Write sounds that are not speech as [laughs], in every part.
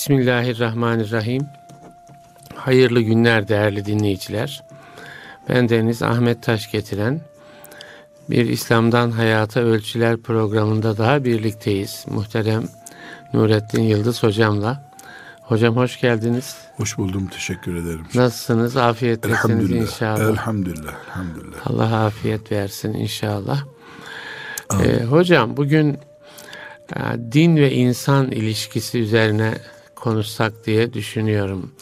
Bismillahirrahmanirrahim. Hayırlı günler değerli dinleyiciler. Ben Deniz Ahmet Taş getiren bir İslam'dan Hayata Ölçüler programında daha birlikteyiz. Muhterem Nurettin Yıldız hocamla. Hocam hoş geldiniz. Hoş buldum. Teşekkür ederim. Nasılsınız? Afiyettesiniz inşallah. Elhamdülillah. Elhamdülillah. Allah afiyet versin inşallah. Ee, hocam bugün e, din ve insan ilişkisi üzerine konuşsak diye düşünüyorum.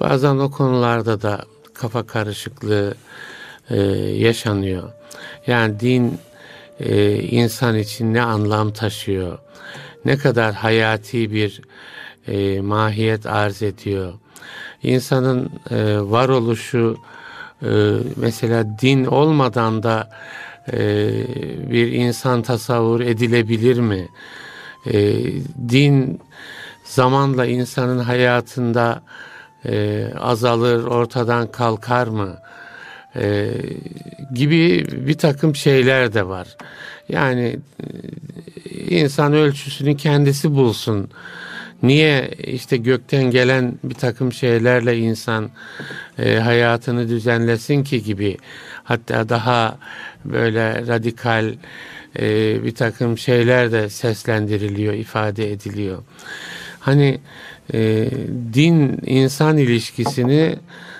Bazen o konularda da kafa karışıklığı e, yaşanıyor. Yani din e, insan için ne anlam taşıyor? Ne kadar hayati bir e, mahiyet arz ediyor? İnsanın e, varoluşu e, mesela din olmadan da e, bir insan tasavvur edilebilir mi? E, din zamanla insanın hayatında e, azalır, ortadan kalkar mı? E, gibi bir takım şeyler de var. Yani e, insan ölçüsünü kendisi bulsun. Niye işte gökten gelen bir takım şeylerle insan e, hayatını düzenlesin ki gibi hatta daha böyle radikal e, bir takım şeyler de seslendiriliyor, ifade ediliyor. Hani e, din insan ilişkisini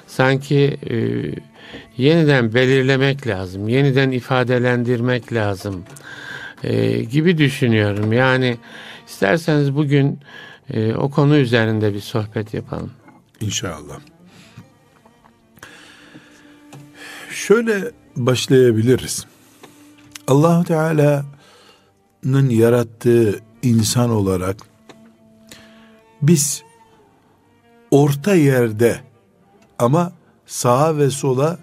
sanki e, yeniden belirlemek lazım, yeniden ifadelendirmek lazım e, gibi düşünüyorum. Yani isterseniz bugün e, o konu üzerinde bir sohbet yapalım. İnşallah. Şöyle başlayabiliriz. Allahu Teala'nın yarattığı insan olarak biz orta yerde ama sağa ve sola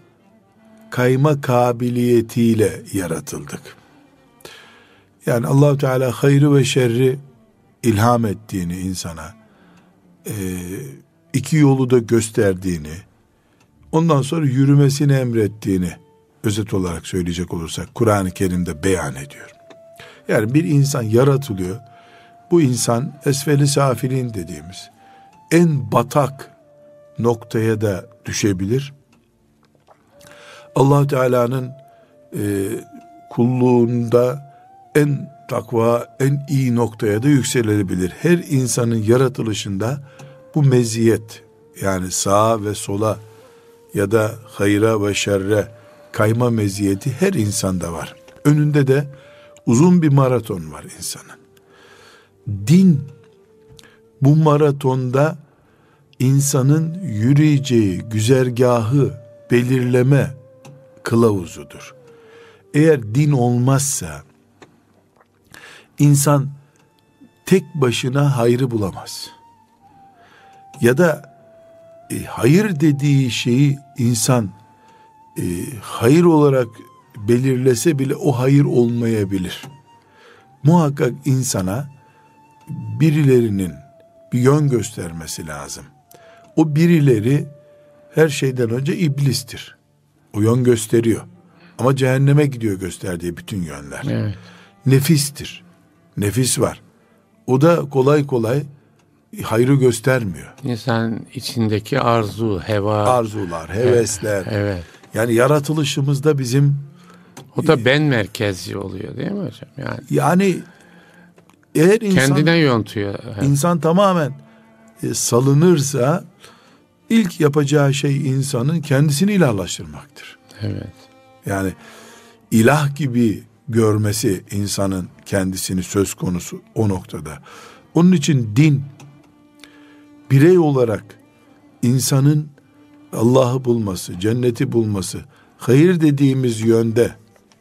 kayma kabiliyetiyle yaratıldık. Yani Allahu Teala hayrı ve şerri ilham ettiğini insana, e, iki yolu da gösterdiğini, ondan sonra yürümesini emrettiğini özet olarak söyleyecek olursak Kur'an-ı Kerim'de beyan ediyor. Yani bir insan yaratılıyor. Bu insan esfeli safilin dediğimiz en batak noktaya da düşebilir. allah Teala'nın e, kulluğunda en takva, en iyi noktaya da yükselebilir. Her insanın yaratılışında bu meziyet yani sağa ve sola ya da hayra ve şerre kayma meziyeti her insanda var. Önünde de uzun bir maraton var insanın. Din bu maratonda insanın yürüyeceği güzergahı belirleme kılavuzudur. Eğer din olmazsa insan tek başına hayrı bulamaz. Ya da e, hayır dediği şeyi insan e, hayır olarak belirlese bile o hayır olmayabilir. Muhakkak insana birilerinin bir yön göstermesi lazım. O birileri her şeyden önce iblistir. O yön gösteriyor. Ama cehenneme gidiyor gösterdiği bütün yönler. Evet. Nefistir. Nefis var. O da kolay kolay hayrı göstermiyor. İnsan içindeki arzu, heva. Arzular, hevesler. Evet. Yani yaratılışımızda bizim o da ben merkezci oluyor değil mi hocam? Yani yani eğer insan kendine yontuyor. İnsan tamamen e, salınırsa ilk yapacağı şey insanın kendisini ilahlaştırmaktır. Evet. Yani ilah gibi görmesi insanın kendisini söz konusu o noktada. Onun için din birey olarak insanın Allah'ı bulması, cenneti bulması, hayır dediğimiz yönde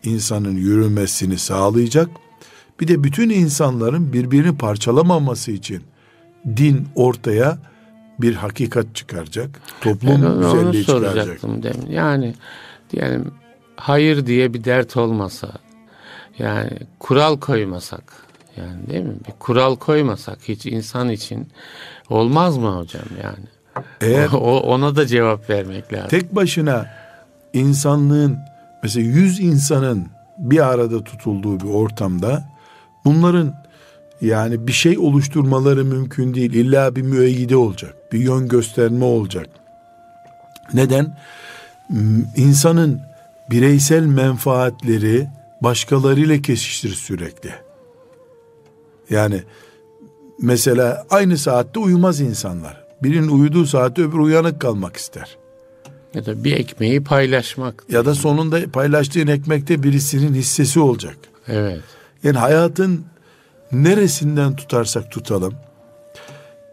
insanın yürümesini sağlayacak. Bir de bütün insanların birbirini parçalamaması için din ortaya bir hakikat çıkaracak. Toplum ben güzelliği çıkaracak. Demin. Yani diyelim hayır diye bir dert olmasa yani kural koymasak yani değil mi? Bir kural koymasak hiç insan için olmaz mı hocam yani? Eğer [laughs] o, ona da cevap vermek lazım. Tek başına insanlığın mesela yüz insanın bir arada tutulduğu bir ortamda bunların Yani bir şey oluşturmaları mümkün değil. İlla bir müeyyide olacak. Bir yön gösterme olacak. Neden? İnsanın bireysel menfaatleri başkalarıyla kesiştir sürekli. Yani mesela aynı saatte uyumaz insanlar. Birinin uyuduğu saatte öbür uyanık kalmak ister. Ya da bir ekmeği paylaşmak. Ya da sonunda paylaştığın ekmekte birisinin hissesi olacak. Evet. Yani hayatın neresinden tutarsak tutalım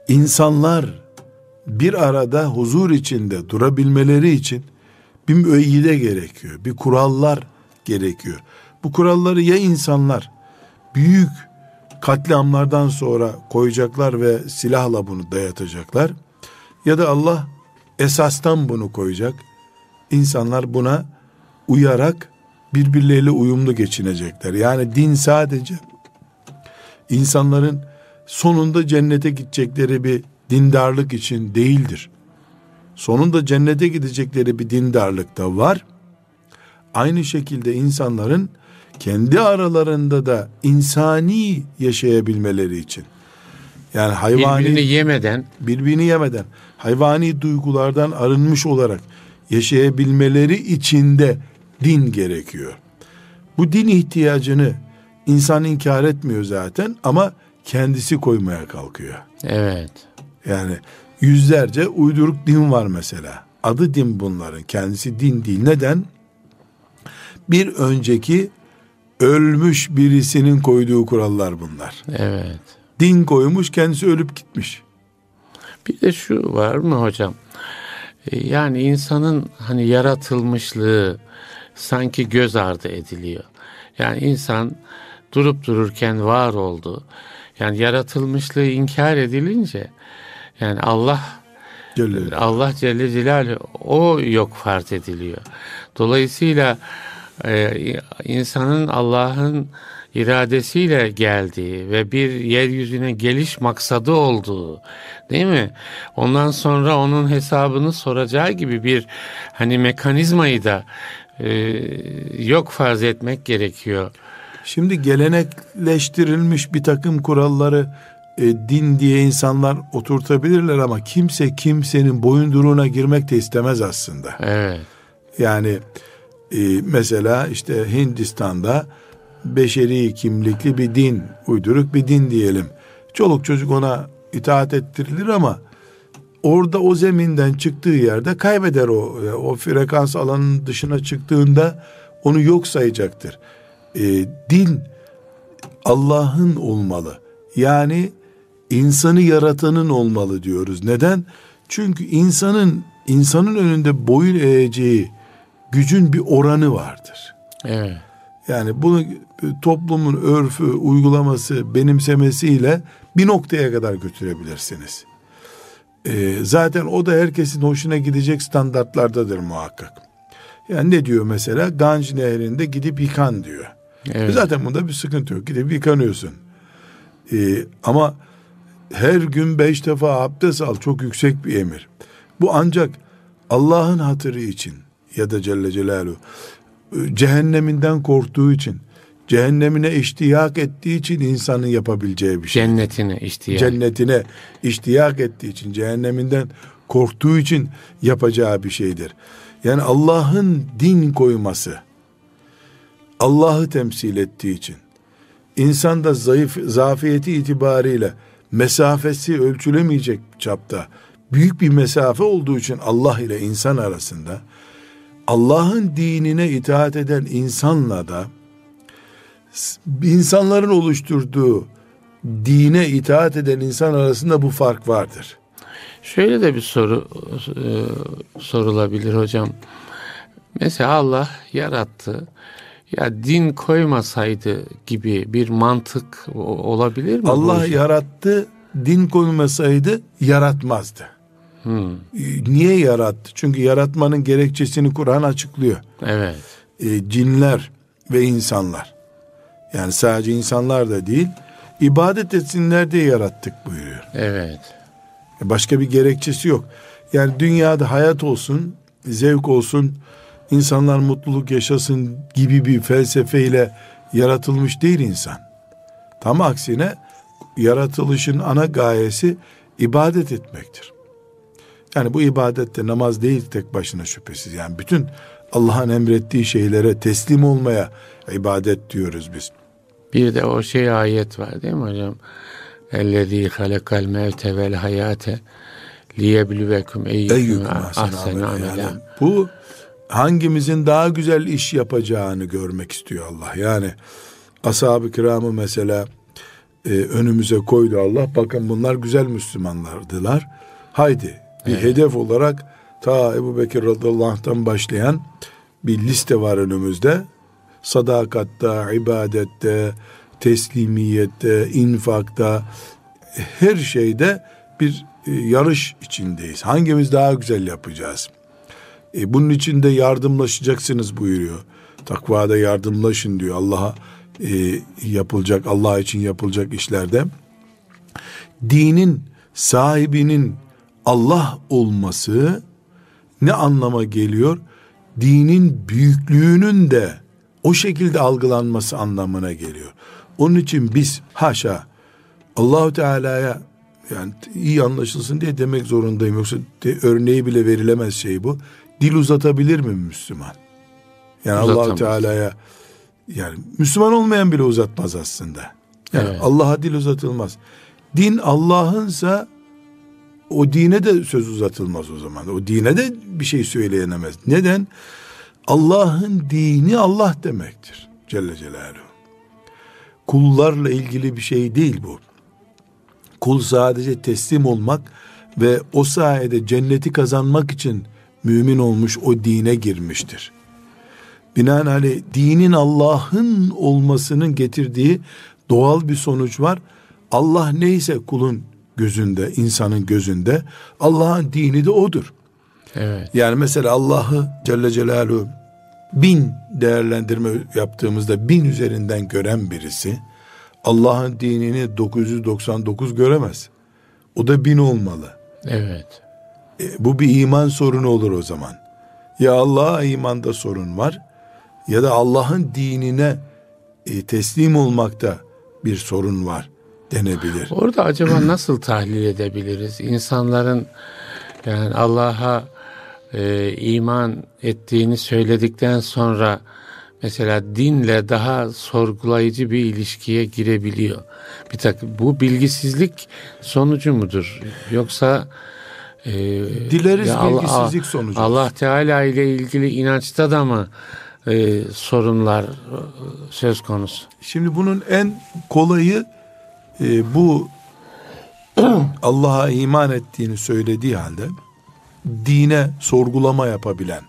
insanlar bir arada huzur içinde durabilmeleri için bir müeyyide gerekiyor. Bir kurallar gerekiyor. Bu kuralları ya insanlar büyük katliamlardan sonra koyacaklar ve silahla bunu dayatacaklar ya da Allah esastan bunu koyacak. İnsanlar buna uyarak birbirleriyle uyumlu geçinecekler. Yani din sadece insanların sonunda cennete gidecekleri bir dindarlık için değildir. Sonunda cennete gidecekleri bir dindarlık da var. Aynı şekilde insanların kendi aralarında da insani yaşayabilmeleri için. Yani hayvani birbirini yemeden birbirini yemeden hayvani duygulardan arınmış olarak yaşayabilmeleri için de din gerekiyor. Bu din ihtiyacını insan inkar etmiyor zaten ama kendisi koymaya kalkıyor. Evet. Yani yüzlerce uyduruk din var mesela. Adı din bunların. Kendisi din değil. Neden? Bir önceki ölmüş birisinin koyduğu kurallar bunlar. Evet. Din koymuş kendisi ölüp gitmiş. Bir de şu var mı hocam? E, yani insanın hani yaratılmışlığı sanki göz ardı ediliyor. Yani insan durup dururken var oldu. Yani yaratılmışlığı inkar edilince yani Allah Celle. Allah Celle Celaluhu o yok farz ediliyor. Dolayısıyla e, insanın Allah'ın iradesiyle geldiği ve bir yeryüzüne geliş maksadı olduğu değil mi? Ondan sonra onun hesabını soracağı gibi bir hani mekanizmayı da e, yok farz etmek gerekiyor. Şimdi gelenekleştirilmiş bir takım kuralları e, din diye insanlar oturtabilirler ama kimse kimsenin boyunduruğuna girmek de istemez aslında. Evet. Yani e, mesela işte Hindistan'da beşeri kimlikli bir din, uyduruk bir din diyelim. Çoluk çocuk ona itaat ettirilir ama orada o zeminden çıktığı yerde kaybeder o. O frekans alanının dışına çıktığında onu yok sayacaktır. E, din Allah'ın olmalı. Yani insanı yaratanın olmalı diyoruz. Neden? Çünkü insanın insanın önünde boyun eğeceği gücün bir oranı vardır. Evet. Yani bunu toplumun örfü, uygulaması, benimsemesiyle bir noktaya kadar götürebilirsiniz. Ee, zaten o da herkesin hoşuna gidecek standartlardadır muhakkak. Yani ne diyor mesela? Ganj nehrinde gidip yıkan diyor. Evet. Zaten bunda bir sıkıntı yok. Gidip yıkanıyorsun. Ee, ama her gün beş defa abdest al çok yüksek bir emir. Bu ancak Allah'ın hatırı için ya da Celle Celaluhu cehenneminden korktuğu için cehennemine iştiyak ettiği için insanın yapabileceği bir şey. Cennetine iştiyak. Cennetine iştiyak ettiği için cehenneminden korktuğu için yapacağı bir şeydir. Yani Allah'ın din koyması Allah'ı temsil ettiği için insan da zayıf zafiyeti itibariyle mesafesi ölçülemeyecek çapta büyük bir mesafe olduğu için Allah ile insan arasında Allah'ın dinine itaat eden insanla da insanların oluşturduğu dine itaat eden insan arasında bu fark vardır. Şöyle de bir soru e, sorulabilir hocam. Mesela Allah yarattı. Ya din koymasaydı gibi bir mantık olabilir mi? Allah yarattı, din koymasaydı yaratmazdı. Hmm. Niye yarattı? Çünkü yaratmanın gerekçesini Kur'an açıklıyor. Evet. E, cinler ve insanlar. Yani sadece insanlar da değil, ibadet etsinler diye yarattık buyuruyor. Evet. Başka bir gerekçesi yok. Yani dünyada hayat olsun, zevk olsun, insanlar mutluluk yaşasın gibi bir felsefeyle yaratılmış değil insan. Tam aksine yaratılışın ana gayesi ibadet etmektir. Yani bu ibadette namaz değil tek başına şüphesiz. Yani bütün Allah'ın emrettiği şeylere teslim olmaya ibadet diyoruz biz. Bir de o şey ayet var değil mi hocam? Ellezî halakal mevte vel hayate liyebluvekum eyyukum ahsene amela. Bu hangimizin daha güzel iş yapacağını görmek istiyor Allah. Yani ashab-ı kiramı mesela e, önümüze koydu Allah. Bakın bunlar güzel Müslümanlardılar. Haydi bir evet. hedef olarak ta Ebu Bekir radıyallahu anh'tan başlayan bir liste var önümüzde. Sadakatta, ibadette, teslimiyette, infakta, her şeyde bir e, yarış içindeyiz. Hangimiz daha güzel yapacağız? E, bunun için de yardımlaşacaksınız buyuruyor. Takvada yardımlaşın diyor Allah'a e, yapılacak, Allah için yapılacak işlerde. Dinin sahibinin Allah olması ne anlama geliyor? Dinin büyüklüğünün de o şekilde algılanması anlamına geliyor. Onun için biz haşa Allahu Teala'ya yani iyi anlaşılsın diye demek zorundayım. Yoksa de, örneği bile verilemez şey bu. Dil uzatabilir mi Müslüman? Yani Allahu Teala'ya yani Müslüman olmayan bile uzatmaz aslında. Yani evet. Allah'a dil uzatılmaz. Din Allah'ınsa o dine de söz uzatılmaz o zaman. O dine de bir şey söyleyenemez. Neden? Allah'ın dini Allah demektir. Celle Celaluhu. Kullarla ilgili bir şey değil bu. Kul sadece teslim olmak ve o sayede cenneti kazanmak için mümin olmuş o dine girmiştir. Binaenaleyh dinin Allah'ın olmasının getirdiği doğal bir sonuç var. Allah neyse kulun gözünde, insanın gözünde Allah'ın dini de odur. Evet. Yani mesela Allah'ı Celle Celaluhu bin değerlendirme yaptığımızda bin üzerinden gören birisi Allah'ın dinini 999 göremez. O da bin olmalı. Evet. E, bu bir iman sorunu olur o zaman. Ya Allah'a imanda sorun var ya da Allah'ın dinine e, teslim olmakta bir sorun var denebilir. Orada acaba nasıl tahlil edebiliriz? İnsanların yani Allah'a e, iman ettiğini söyledikten sonra mesela dinle daha sorgulayıcı bir ilişkiye girebiliyor. Bir takım bu bilgisizlik sonucu mudur? Yoksa e, dileriz ya bilgisizlik Allah, sonucu. Allah Teala ile ilgili inançta da mı e, sorunlar e, söz konusu? Şimdi bunun en kolayı e, bu [clears throat] Allah'a iman ettiğini söylediği halde dine sorgulama yapabilen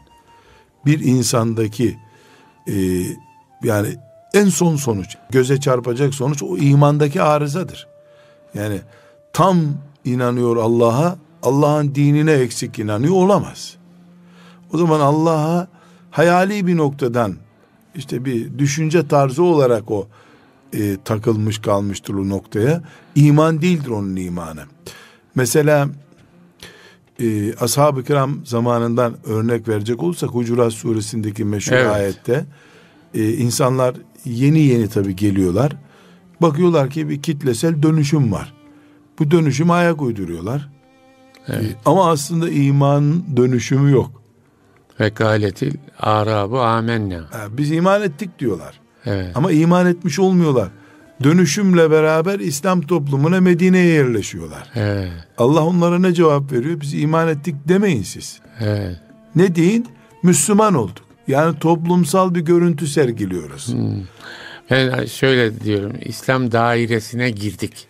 bir insandaki e, yani en son sonuç göze çarpacak sonuç o imandaki arızadır. Yani tam inanıyor Allah'a Allah'ın dinine eksik inanıyor olamaz. O zaman Allah'a hayali bir noktadan işte bir düşünce tarzı olarak o e, takılmış kalmıştır o noktaya. İman değildir onun imanı. Mesela e, ashab-ı kiram zamanından örnek verecek olursak Hucurat suresindeki meşhur evet. ayette e, insanlar yeni yeni tabi geliyorlar. Bakıyorlar ki bir kitlesel dönüşüm var. Bu dönüşüme ayak uyduruyorlar. Evet. E, ama aslında iman dönüşümü yok. Ve galetil arabu amenna. Biz iman ettik diyorlar. Evet. Ama iman etmiş olmuyorlar. Dönüşümle beraber İslam toplumuna Medine'ye yerleşiyorlar. Evet. Allah onlara ne cevap veriyor? Biz iman ettik demeyin siz. Evet. Ne deyin? Müslüman olduk. Yani toplumsal bir görüntü sergiliyoruz. Hmm. Ben şöyle diyorum. İslam dairesine girdik.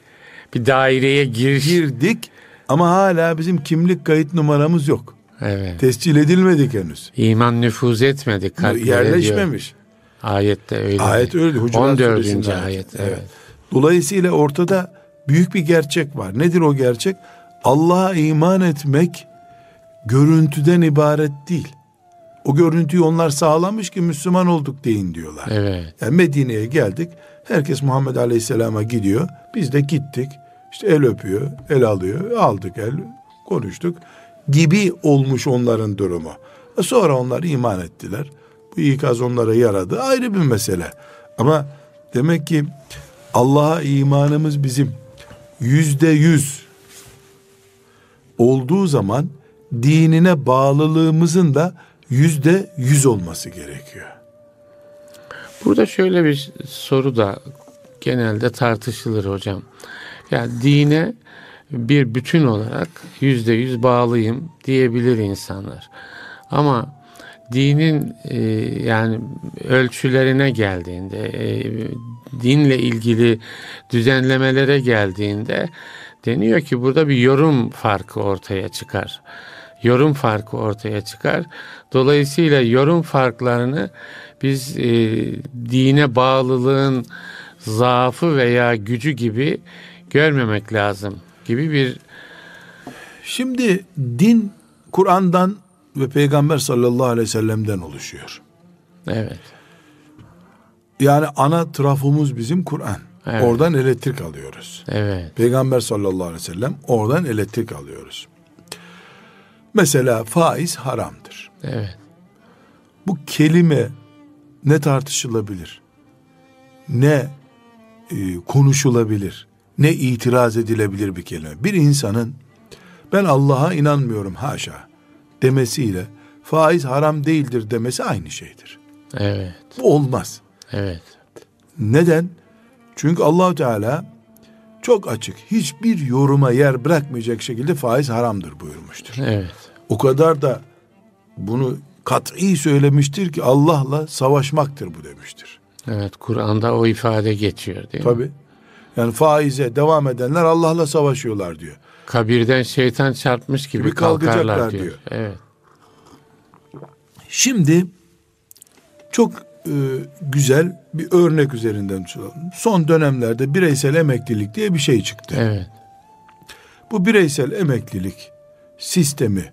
Bir daireye giriş. Girdik ama hala bizim kimlik kayıt numaramız yok. Evet. Tescil edilmedik henüz. İman nüfuz etmedi. Yerleşmemiş. Diyor. Ayette öyle. Ayet öyle. Hucurat 14. ayet. Evet. evet. Dolayısıyla ortada büyük bir gerçek var. Nedir o gerçek? Allah'a iman etmek görüntüden ibaret değil. O görüntüyü onlar sağlamış ki Müslüman olduk deyin diyorlar. Evet. Yani Medine'ye geldik. Herkes Muhammed Aleyhisselam'a gidiyor. Biz de gittik. İşte el öpüyor, el alıyor. Aldık el, konuştuk. Gibi olmuş onların durumu. Sonra onlar iman ettiler. Bu ikaz onlara yaradı. Ayrı bir mesele. Ama demek ki Allah'a imanımız bizim yüzde yüz olduğu zaman dinine bağlılığımızın da yüzde yüz olması gerekiyor. Burada şöyle bir soru da genelde tartışılır hocam. Yani dine bir bütün olarak yüzde yüz bağlıyım diyebilir insanlar. Ama dinin e, yani ölçülerine geldiğinde, e, dinle ilgili düzenlemelere geldiğinde deniyor ki burada bir yorum farkı ortaya çıkar. Yorum farkı ortaya çıkar. Dolayısıyla yorum farklarını biz e, dine bağlılığın zaafı veya gücü gibi görmemek lazım gibi bir Şimdi din Kur'an'dan ve Peygamber sallallahu aleyhi ve sellem'den oluşuyor. evet Yani ana trafomuz bizim Kur'an. Evet. Oradan elektrik alıyoruz. evet Peygamber sallallahu aleyhi ve sellem oradan elektrik alıyoruz. Mesela faiz haramdır. evet Bu kelime ne tartışılabilir? Ne e, konuşulabilir? Ne itiraz edilebilir bir kelime? Bir insanın ben Allah'a inanmıyorum haşa demesiyle faiz haram değildir demesi aynı şeydir. evet Bu olmaz. evet Neden? Çünkü Allahu Teala çok açık, hiçbir yoruma yer bırakmayacak şekilde faiz haramdır buyurmuştur. evet O kadar da bunu kat'i söylemiştir ki Allah'la savaşmaktır bu demiştir. evet Kur'an'da o ifade geçiyor değil mi? Tabi. Yani faize devam edenler Allah'la savaşıyorlar diyor. Kabirden şeytan çarpmış gibi, Gibi kalkarlar kalkacaklar diyor. diyor. Evet. Şimdi çok e, güzel bir örnek üzerinden tutalım. Son dönemlerde bireysel emeklilik diye bir şey çıktı. Evet. Bu bireysel emeklilik sistemi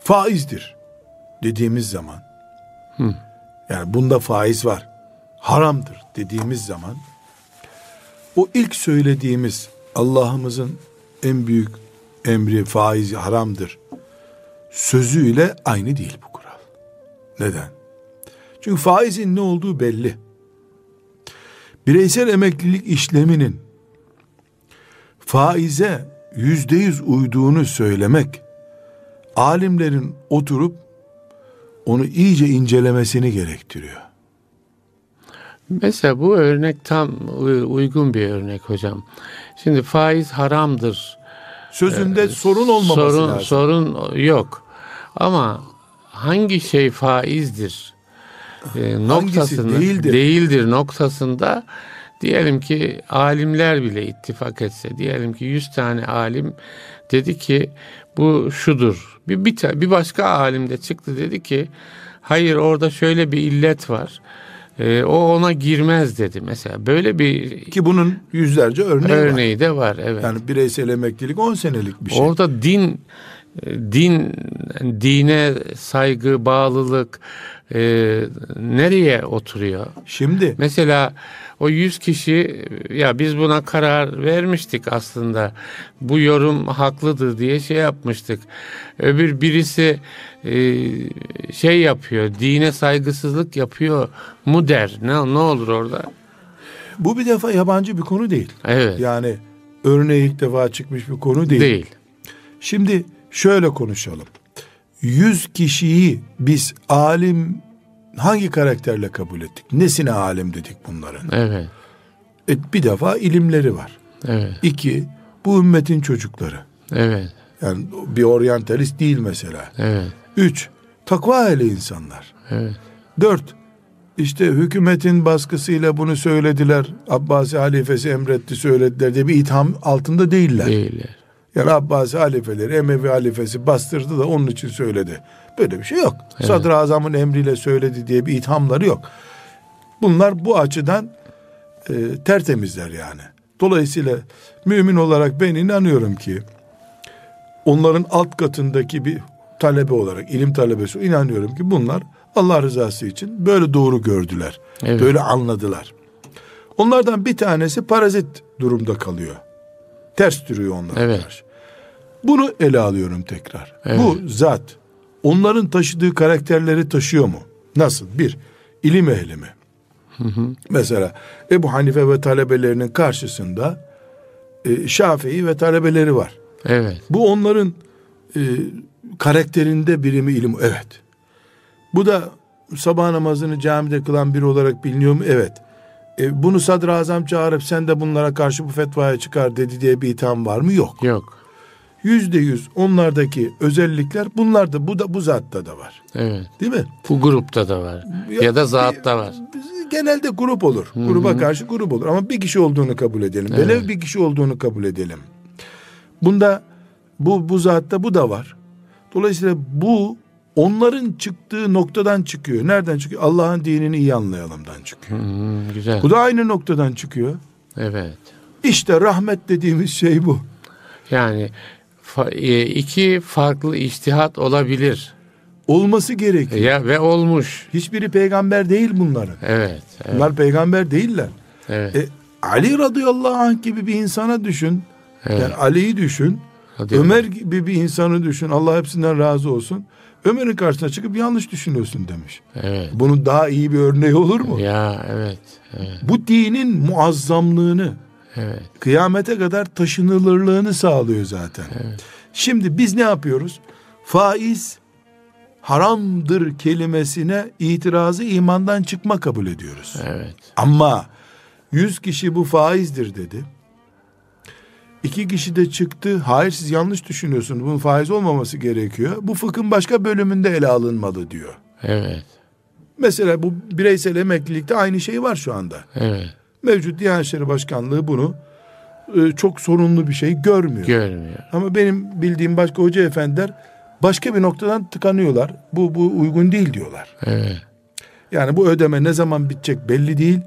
faizdir dediğimiz zaman Hı. yani bunda faiz var haramdır dediğimiz zaman o ilk söylediğimiz Allah'ımızın en büyük emri faiz haramdır sözüyle aynı değil bu kural. Neden? Çünkü faizin ne olduğu belli. Bireysel emeklilik işleminin faize yüzde yüz uyduğunu söylemek, alimlerin oturup onu iyice incelemesini gerektiriyor. Mesela bu örnek tam uygun bir örnek hocam. Şimdi faiz haramdır. Sözünde sorun olmaması sorun, lazım. Sorun yok. Ama hangi şey faizdir? E, noktasında değildir? değildir noktasında diyelim ki alimler bile ittifak etse diyelim ki 100 tane alim dedi ki bu şudur. Bir, bir, bir başka alim de çıktı dedi ki hayır orada şöyle bir illet var. E, o ona girmez dedi mesela. Böyle bir Ki bunun yüzlerce örneği, var. örneği de var evet. Yani bireysel emeklilik 10 senelik bir şey. Orada din din dine saygı, bağlılık e, nereye oturuyor? Şimdi Mesela o 100 kişi ya biz buna karar vermiştik aslında. Bu yorum haklıdır diye şey yapmıştık. Öbür birisi e, şey yapıyor, dine saygısızlık yapıyor mu der. Ne, ne olur orada? bu bir defa yabancı bir konu değil. Evet. Yani örneği ilk defa çıkmış bir konu değil. değil. Şimdi şöyle konuşalım. 100 kişiyi biz alim hangi karakterle kabul ettik? Nesine alim dedik bunların? Evet. E, bir defa ilimleri var. Evet. İki, bu ümmetin çocukları. Evet. Yani bir oryantalist değil mesela. Evet. Üç, takva ehli insanlar. Evet. Dört, işte hükümetin baskısıyla bunu söylediler. Abbasi halifesi emretti söylediler diye bir itham altında değiller. Değiller. Yani Abbasi halifeleri, Emevi halifesi bastırdı da onun için söyledi. Böyle bir şey yok. Sadr-ı Azam'ın emriyle söyledi diye bir ithamları yok. Bunlar bu açıdan e, tertemizler yani. Dolayısıyla mümin olarak ben inanıyorum ki onların alt katındaki bir talebe olarak, ilim talebesi inanıyorum ki bunlar Allah rızası için böyle doğru gördüler. Evet. Böyle anladılar. Onlardan bir tanesi parazit durumda kalıyor. Ters duruyor onlara Evet. karşı. Bunu ele alıyorum tekrar. Evet. Bu zat onların taşıdığı karakterleri taşıyor mu? Nasıl? Bir, ilim ehli mi? Mesela Ebu Hanife ve talebelerinin karşısında e, Şafii ve talebeleri var. Evet. Bu onların e, karakterinde birimi ilim. Evet. Bu da sabah namazını camide kılan biri olarak biliniyor mu? Evet. E, bunu sadrazam çağırıp sen de bunlara karşı bu fetvaya çıkar dedi diye bir itham var mı? Yok. Yok. Yüzde yüz onlardaki özellikler bunlar da bu da bu zatta da var. Evet. Değil mi? Bu grupta da var. Ya- Ya da zatta var. Genelde grup olur. Gruba karşı grup olur. Ama bir kişi olduğunu kabul edelim. Evet. Velev bir kişi olduğunu kabul edelim. Bunda bu bu zatta bu da var. Dolayısıyla bu onların çıktığı noktadan çıkıyor. Nereden çıkıyor? Allah'ın dinini iyi anlayalımdan çıkıyor. Hmm, güzel. Bu da aynı noktadan çıkıyor. Evet. İşte rahmet dediğimiz şey bu. Yani e, iki farklı iştihat olabilir. Olması gerekiyor. Ya ve olmuş. Hiçbiri peygamber değil bunların. Evet. Evet. Bunlar peygamber değiller. evet. E, Ali radıyallahu anh gibi bir insana düşün. evet. Yani Ali'yi düşün. Hadi Ömer gibi bir insanı düşün. Allah hepsinden razı olsun. Ömer'in karşısına çıkıp yanlış düşünüyorsun demiş. Evet. Bunun daha iyi bir örneği olur mu? Ya evet. Evet. Bu dinin muazzamlığını, Evet. kıyamete kadar taşınılırlığını sağlıyor zaten. Şimdi biz ne yapıyoruz? Faiz haramdır kelimesine itirazı imandan çıkma kabul ediyoruz. Evet. Ama 100 kişi bu faizdir dedi. İki kişi de çıktı. Hayır siz yanlış düşünüyorsunuz. Bunun faiz olmaması gerekiyor. Bu fıkhın başka bölümünde ele alınmalı diyor. Evet. Mesela bu bireysel emeklilikte aynı şey var şu anda. Evet. Mevcut Diyanet İşleri Başkanlığı bunu e, çok sorunlu bir şey görmüyor. Görmüyor. Ama benim bildiğim başka hoca efendiler başka bir noktadan tıkanıyorlar. Bu, bu uygun değil diyorlar. Evet. Yani bu ödeme ne zaman bitecek belli değil.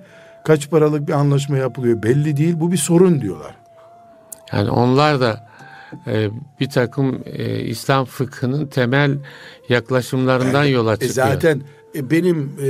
Kaç paralık bir anlaşma yapılıyor belli değil. Bu bir sorun diyorlar. Yani onlar da e, bir takım e, İslam fıkhının temel yaklaşımlarından yola E çıkıyor. zaten e, benim e,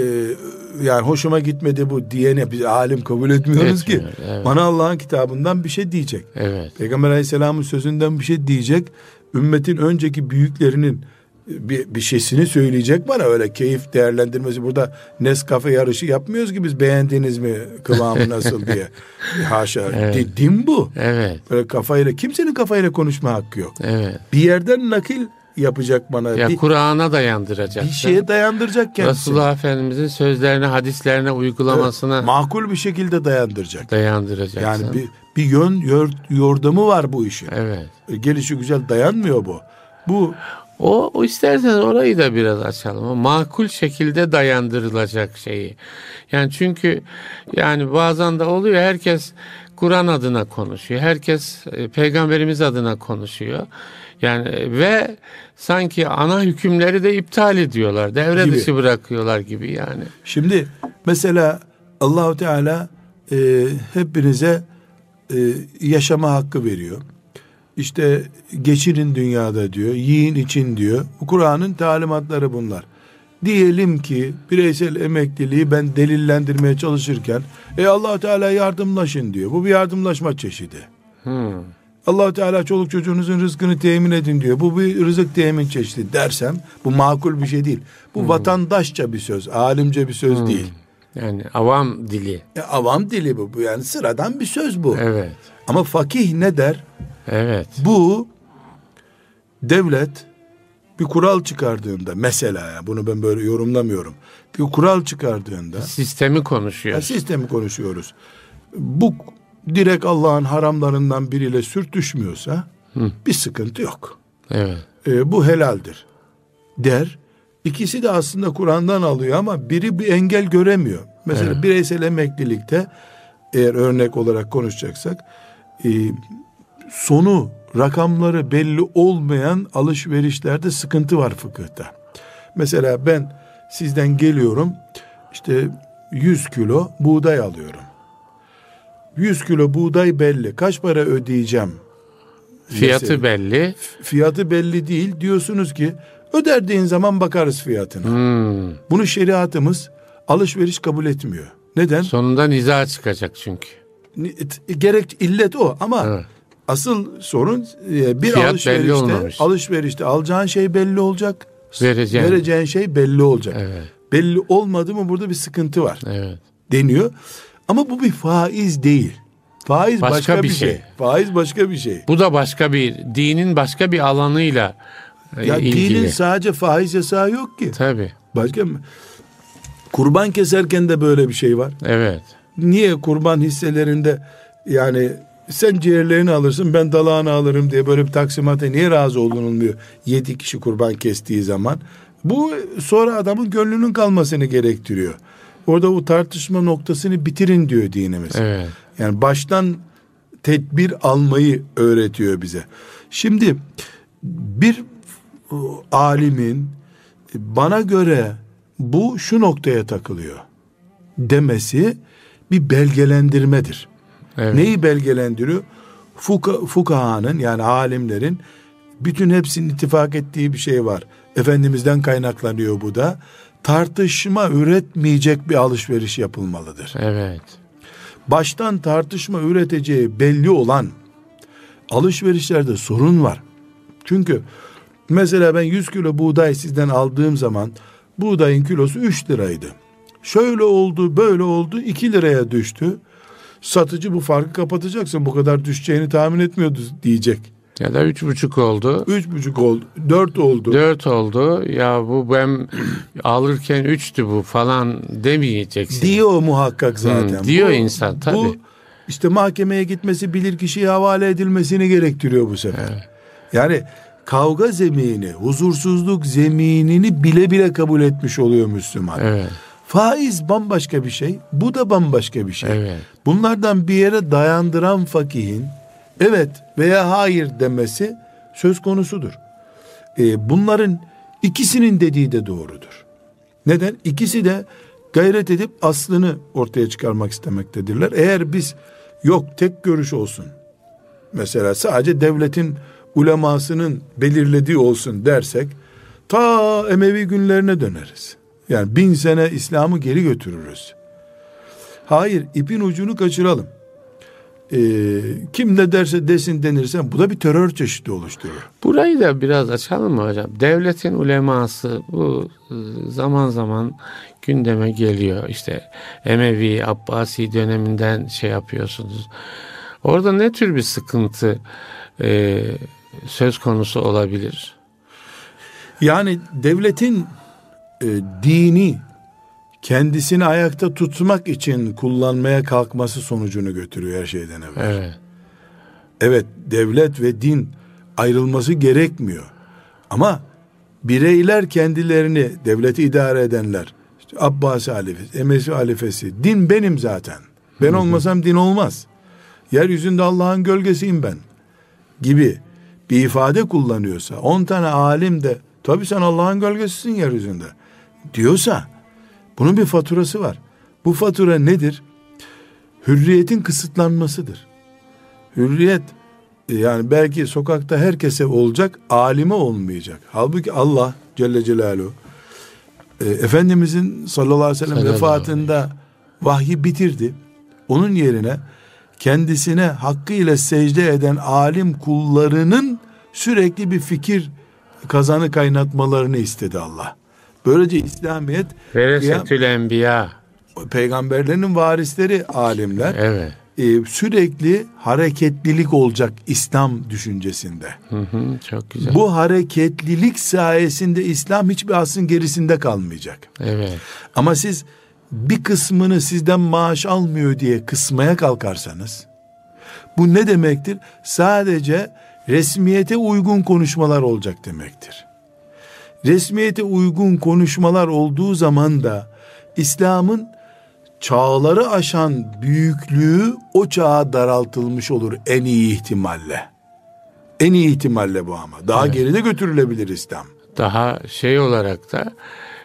yani hoşuma gitmedi bu diyene biz alim kabul etmiyoruz ki. Etmiyor, evet. Bana Allah'ın kitabından bir şey diyecek. Evet. Peygamber Aleyhisselam'ın sözünden bir şey diyecek. Ümmetin önceki büyüklerinin bir, bir şeysini söyleyecek bana öyle keyif değerlendirmesi. Burada Nescafe yarışı yapmıyoruz ki biz beğendiniz mi kıvamı nasıl diye. [laughs] Haşa Di- din bu. Evet. böyle kafayla kimsenin kafayla konuşma hakkı yok. Evet. bir yerden nakil yapacak bana. Ya bir, Kur'an'a dayandıracak. bir şeye dayandıracak kendisi. Resulullah Efendimizin sözlerine, hadislerine, uygulamasına makul bir şekilde dayandıracak. Dayandıracaksın. yani bir, bir yön yor- yordamı var bu işin. Evet. gelişi güzel dayanmıyor bu. Bu O, o isterseniz orayı da biraz açalım. Makul şekilde dayandırılacak şeyi. Yani çünkü yani bazen de oluyor herkes Kur'an adına konuşuyor. Herkes e, peygamberimiz adına konuşuyor. Yani e, ve sanki ana hükümleri de iptal ediyorlar. Devre Gibi. dışı bırakıyorlar gibi yani. Şimdi mesela Allahu Teala e, hepinize e, yaşama hakkı veriyor. İşte geçinin dünyada diyor, yiyin için diyor. Bu Kur'an'ın talimatları bunlar. Diyelim ki bireysel emekliliği ben delillendirmeye çalışırken e Allahu Teala yardımlaşın diyor. Bu bir yardımlaşma çeşidi. Hmm. allah Teala çoluk çocuğunuzun rızkını temin edin diyor. Bu bir rızık temin çeşidi dersem bu makul bir şey değil. Bu vatandaşça bir söz, alimce bir söz değil. Yani avam dili. E, avam dili bu. Yani sıradan bir söz bu. Evet. Ama fakih ne der? Evet. Bu devlet bir kural çıkardığında mesela ya bunu ben böyle yorumlamıyorum. Bir kural çıkardığında Sistemi konuşuyor. ya sistemi konuşuyoruz. Bu direkt Allah'ın haramlarından biriyle sürtüşmüyorsa bir sıkıntı yok. Evet. E, bu helaldir der. İkisi de aslında Kur'an'dan alıyor ama biri bir engel göremiyor. Mesela bireysel emeklilikte eğer örnek olarak konuşacaksak e, sonu rakamları belli olmayan alışverişlerde sıkıntı var fıkıhta. Mesela ben sizden geliyorum işte 100 kilo buğday alıyorum. 100 kilo buğday belli. Kaç para ödeyeceğim? Fiyatı Mesela belli. fiyatı belli değil diyorsunuz ki öderdiğin zaman bakarız fiyatına. Hmm. Bunu şeriatımız alışveriş kabul etmiyor. Neden? Sonunda niza çıkacak çünkü. Gerek illet o ama Evet. Asıl sorun e, bir Fiyat alışverişte alışverişte alacağın şey belli olacak. Vereceğin. Vereceğin şey belli olacak. Evet. Belli olmadı mı burada bir sıkıntı var Evet. deniyor. Ama bu bir faiz değil. Faiz başka, başka bir şey. şey. Faiz başka bir şey. Bu da başka bir dinin başka bir alanıyla e, ya ilgili. dinin sadece faiz yasağı yok ki. Tabi. Başka mı? Kurban keserken de böyle bir şey var. Evet. Niye kurban hisselerinde yani sen ciğerlerini alırsın ben dalağını alırım diye böyle bir taksimata niye razı olunulmuyor? Yedi kişi kurban kestiği zaman. Bu sonra adamın gönlünün kalmasını gerektiriyor. Orada bu tartışma noktasını bitirin diyor dinimiz. Evet. Yani baştan tedbir almayı öğretiyor bize. Şimdi bir alimin bana göre bu şu noktaya takılıyor demesi bir belgelendirmedir. Evet. Neyi belgelendiriyor? Fuka, fukahanın yani alimlerin bütün hepsinin ittifak ettiği bir şey var. Efendimizden kaynaklanıyor bu da. Tartışma üretmeyecek bir alışveriş yapılmalıdır. Evet. Baştan tartışma üreteceği belli olan alışverişlerde sorun var. Çünkü mesela ben 100 kilo buğday sizden aldığım zaman buğdayın kilosu 3 liraydı. Şöyle oldu, böyle oldu, 2 liraya düştü. Satıcı bu farkı kapatacaksın. Bu kadar düşeceğini tahmin etmiyordu diyecek. Ya da üç buçuk oldu. Üç buçuk oldu. Dört oldu. Dört oldu. Ya bu ben alırken üçtü bu falan demeyeceksin. Diyor muhakkak zaten. Hmm, diyor bu, insan tabii. Bu işte mahkemeye gitmesi bilir kişiye havale edilmesini gerektiriyor bu sefer. Evet. Yani kavga zemini, huzursuzluk zeminini bile bile kabul etmiş oluyor Müslüman. Evet. Faiz bambaşka bir şey, bu da bambaşka bir şey. Evet. Bunlardan bir yere dayandıran fakihin evet veya hayır demesi söz konusudur. Ee, bunların ikisinin dediği de doğrudur. Neden? İkisi de gayret edip aslını ortaya çıkarmak istemektedirler. Eğer biz yok tek görüş olsun. Mesela sadece devletin ulemasının belirlediği olsun dersek ta Emevi günlerine döneriz. Yani bin sene İslam'ı geri götürürüz. Hayır ipin ucunu kaçıralım. Ee, kim ne derse desin denirse bu da bir terör çeşidi oluşturur. Burayı da biraz açalım mı hocam? Devletin uleması bu e, zaman zaman gündeme geliyor. İşte Emevi, Abbasi döneminden şey yapıyorsunuz. Orada ne tür bir sıkıntı e, söz konusu olabilir? Yani devletin e, dini kendisini ayakta tutmak için kullanmaya kalkması sonucunu götürüyor her şeyden evvel. Evet. Evet devlet ve din ayrılması gerekmiyor. Ama bireyler kendilerini devleti idare edenler işte Abbasi halifesi, Emesi halifesi din benim zaten. Ben olmasam din olmaz. Yeryüzünde Allah'ın gölgesiyim ben gibi bir ifade kullanıyorsa on tane alim de tabi sen Allah'ın gölgesisin yeryüzünde diyorsa bunun bir faturası var. Bu fatura nedir? Hürriyetin kısıtlanmasıdır. Hürriyet yani belki sokakta herkese olacak, alime olmayacak. Halbuki Allah Celle Celaluhu e, Efendimizin sallallahu aleyhi ve sellem sallallahu vefatında vahyi bitirdi. Onun yerine kendisine hakkıyla secde eden alim kullarının sürekli bir fikir kazanı kaynatmalarını istedi Allah. Böylece İslamiyet Veresetül Enbiya peygamberlerin varisleri alimler. Evet. E, sürekli hareketlilik olacak İslam düşüncesinde. Hı hı, çok güzel. Bu hareketlilik sayesinde İslam hiçbir asrın gerisinde kalmayacak. Evet. Ama siz bir kısmını sizden maaş almıyor diye kısmaya kalkarsanız bu ne demektir? Sadece resmiyete uygun konuşmalar olacak demektir resmiyete uygun konuşmalar olduğu zaman da İslam'ın çağları aşan büyüklüğü o çağa daraltılmış olur en iyi ihtimalle. En iyi ihtimalle bu ama. Daha evet. geride götürülebilir İslam. Daha şey olarak da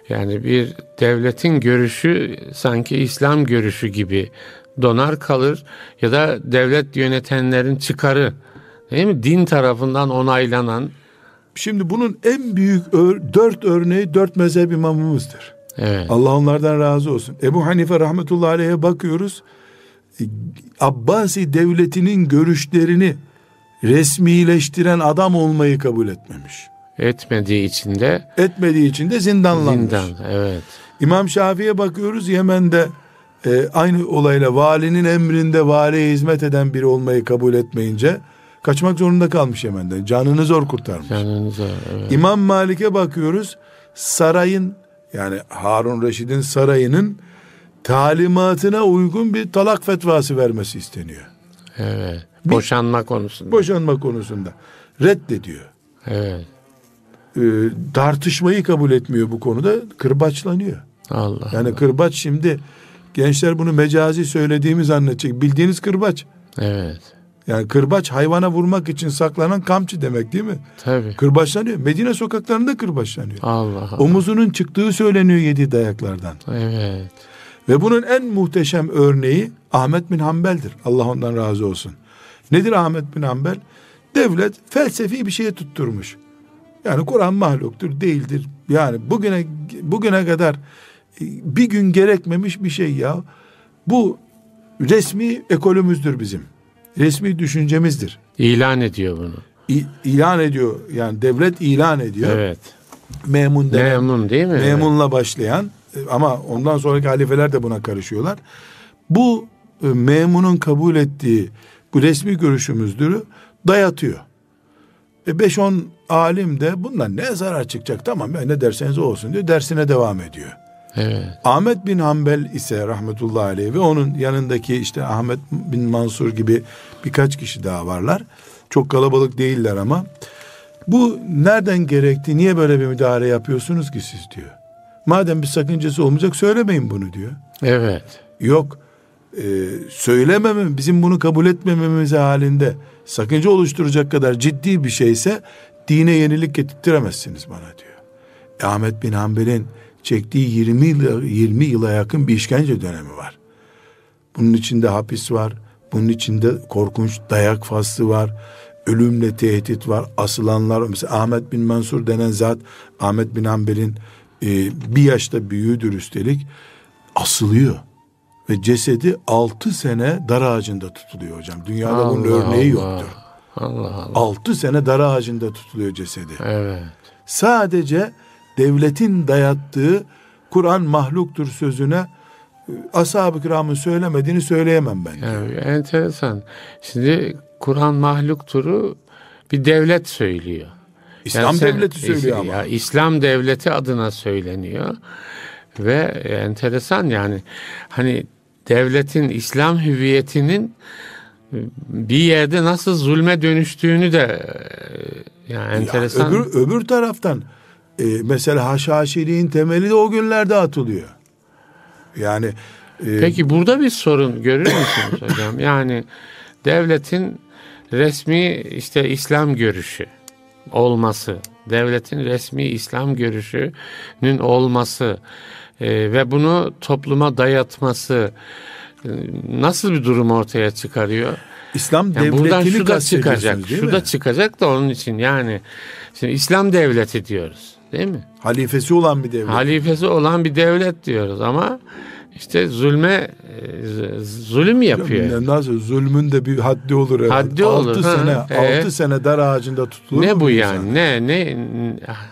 yani bir devletin görüşü sanki İslam görüşü gibi donar kalır ya da devlet yönetenlerin çıkarı değil mi? Din tarafından onaylanan Şimdi bunun en büyük ör, dört örneği dört mezhep imamımızdır. Evet. Allah onlardan razı olsun. Ebu Hanife rahmetullahi aleyhe bakıyoruz. E, Abbasi devletinin görüşlerini resmileştiren adam olmayı kabul etmemiş. Etmediği için de etmediği için de zindanlanmış. Zindan, evet. İmam Şafii'ye bakıyoruz Yemen'de e, aynı olayla valinin emrinde valiye hizmet eden biri olmayı kabul etmeyince kaçmak zorunda kalmış Yemen'den. Canını zor kurtarmış. Canını zor. Evet. İmam Malik'e bakıyoruz. Sarayın yani Harun Reşid'in sarayının talimatına uygun bir talak fetvası vermesi isteniyor. Evet. Boşanma konusunda. Boşanma konusunda. Reddediyor. Evet. Ee, tartışmayı kabul etmiyor bu konuda. Kırbaçlanıyor. Allah. Yani kırbaç şimdi gençler bunu mecazi söylediğimi zannedecek. Bildiğiniz kırbaç. Evet. Yani kırbaç hayvana vurmak için saklanan kamçı demek değil mi? Tabii. Kırbaçlanıyor. Medine sokaklarında kırbaçlanıyor. Allah Allah. Omuzunun çıktığı söyleniyor yedi dayaklardan. Evet. Ve bunun en muhteşem örneği Ahmet bin Hanbel'dir. Allah ondan razı olsun. Nedir Ahmet bin Hanbel? Devlet felsefi bir şeye tutturmuş. Yani Kur'an mahluktur, değildir. Yani bugüne bugüne kadar bir gün gerekmemiş bir şey ya. Bu resmi ekolümüzdür bizim. Resmi düşüncemizdir. İlan ediyor bunu. İ, ilan ediyor. Yani devlet ilan ediyor. Evet. Memun denen- Memnun değil mi? Memunla başlayan e, ama ondan sonraki halifeler de buna karışıyorlar. Bu e, memunun kabul ettiği bu resmi görüşümüzdür dayatıyor. E 5-10 alim de bundan ne zarar çıkacak tamam ya ne derseniz olsun diyor dersine devam ediyor. Evet. Ahmet bin Hanbel ise rahmetullahi aleyh ve onun yanındaki işte Ahmet bin Mansur gibi birkaç kişi daha varlar. Çok kalabalık değiller ama. Bu nereden gerekti? Niye böyle bir müdahale yapıyorsunuz ki siz diyor. Madem bir sakıncası olmayacak söylemeyin bunu diyor. Evet. Yok e, söylememem bizim bunu kabul etmememiz halinde sakınca oluşturacak kadar ciddi bir şeyse dine yenilik getirtiremezsiniz bana diyor. E, Ahmet bin Hanbel'in çektiği 20 yıla, 20 yıla yakın bir işkence dönemi var. Bunun içinde hapis var. Bunun içinde korkunç dayak faslı var. Ölümle tehdit var. Asılanlar mesela Ahmet bin Mansur denen zat Ahmet bin Hanbel'in e, bir yaşta büyüğüdür üstelik asılıyor. Ve cesedi 6 sene dar ağacında tutuluyor hocam. Dünyada bunun Allah örneği Allah. yoktur. Allah Allah. 6 sene dar ağacında tutuluyor cesedi. Evet. Sadece devletin dayattığı Kur'an mahluktur sözüne ashab-ı kiramın söylemediğini söyleyemem ben. Yani enteresan. Şimdi Kur'an mahlukturu bir devlet söylüyor. İslam Yani sen- devleti söylüyor ama. Ya, İslam devleti adına söyleniyor. Ve enteresan yani hani devletin İslam hüviyetinin bir yerde nasıl zulme dönüştüğünü de e, yani Ya enteresan. öbür, öbür taraftan e, mesela haşhaşiliğin temeli de o günlerde atılıyor. Yani e, Peki burada bir sorun görür müsünüz hocam? Yani devletin resmi işte İslam görüşü olması, devletin resmi İslam görüşünün olması e, ve bunu topluma dayatması e, nasıl bir durum ortaya çıkarıyor? İslam Yani buradan devletini şu da çıkacak, değil şu mi? da çıkacak da onun için yani şimdi İslam devleti diyoruz, değil mi? Halifesi olan bir devlet. halifesi olan bir devlet diyoruz ama işte zulme e, zulüm yapıyor. Nasıl zulmün de bir haddi olur herhalde. Haddi olur, 6 ha, sene, evet. 6 sene dar ağacında tutulur Ne bu yani? insan? Ne ne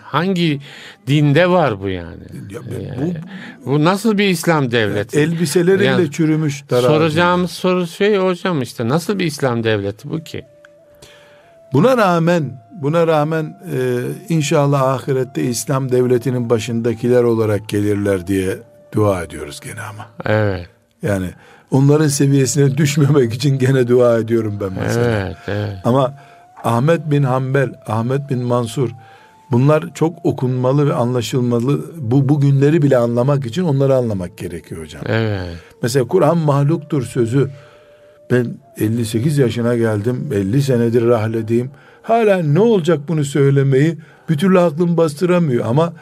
hangi dinde var bu yani? Ya Yani bu nasıl bir İslam bu devleti? elbiseleriyle Yani çürümüş dar. Soracağımız soru şey hocam işte nasıl bir İslam devleti bu ki? Buna rağmen buna rağmen e, inşallah ahirette İslam devletinin başındakiler olarak gelirler diye dua ediyoruz gene ama. Evet. Yani onların seviyesine [laughs] düşmemek için gene dua ediyorum ben mesela. Evet, evet. Ama Ahmet bin Hanbel, Ahmet bin Mansur bunlar çok okunmalı ve anlaşılmalı. Bu bugünleri bile anlamak için onları anlamak gerekiyor hocam. Evet. Mesela Kur'an mahluktur sözü. Ben 58 yaşına geldim. 50 senedir rahledeyim. Hala ne olacak bunu söylemeyi bir türlü aklım bastıramıyor ama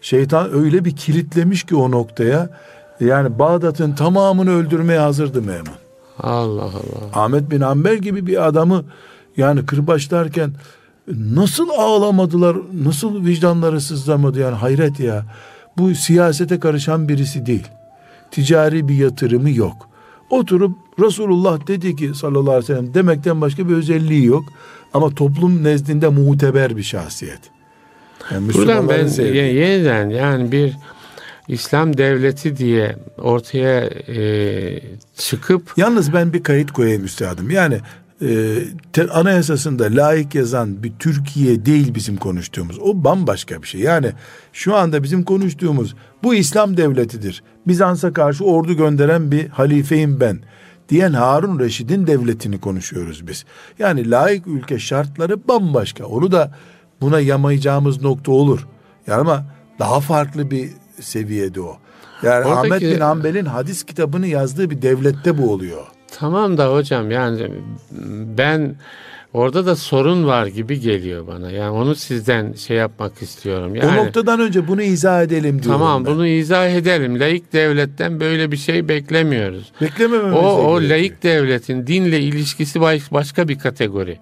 şeytan öyle bir kilitlemiş ki o noktaya yani Bağdat'ın tamamını öldürmeye hazırdı Memun. Allah Allah. Ahmet bin Hanbel gibi bir adamı yani kırbaçlarken nasıl ağlamadılar, nasıl vicdanları sızlamadı yani hayret ya. Bu siyasete karışan birisi değil. Ticari bir yatırımı yok. Oturup Resulullah dedi ki sallallahu aleyhi ve sellem demekten başka bir özelliği yok. Ama toplum nezdinde muteber bir şahsiyet. Yani Buradan ben sevdiği. ye- yeniden yani bir İslam devleti diye ortaya e, çıkıp Yalnız ben bir kayıt koyayım üstadım. Yani e, te- anayasasında layık yazan bir Türkiye değil bizim konuştuğumuz. O bambaşka bir şey. Yani şu anda bizim konuştuğumuz bu İslam devletidir. Bizans'a karşı ordu gönderen bir halifeyim ben diyen Harun Reşid'in devletini konuşuyoruz biz. Yani layık ülke şartları bambaşka. Onu da buna yamayacağımız nokta olur. Yani ama daha farklı bir seviyede o. Yani Oradaki- Ahmet bin Hanbel'in hadis kitabını yazdığı bir devlette bu oluyor. Tamam da hocam yani ben orada da sorun var gibi geliyor bana. Yani onu sizden şey yapmak istiyorum. Yani, o noktadan önce bunu izah edelim diyorum Tamam ben. bunu izah edelim. Laik devletten böyle bir şey beklemiyoruz. Beklemememiz O, o laik devletin dinle ilişkisi baş- başka bir kategori.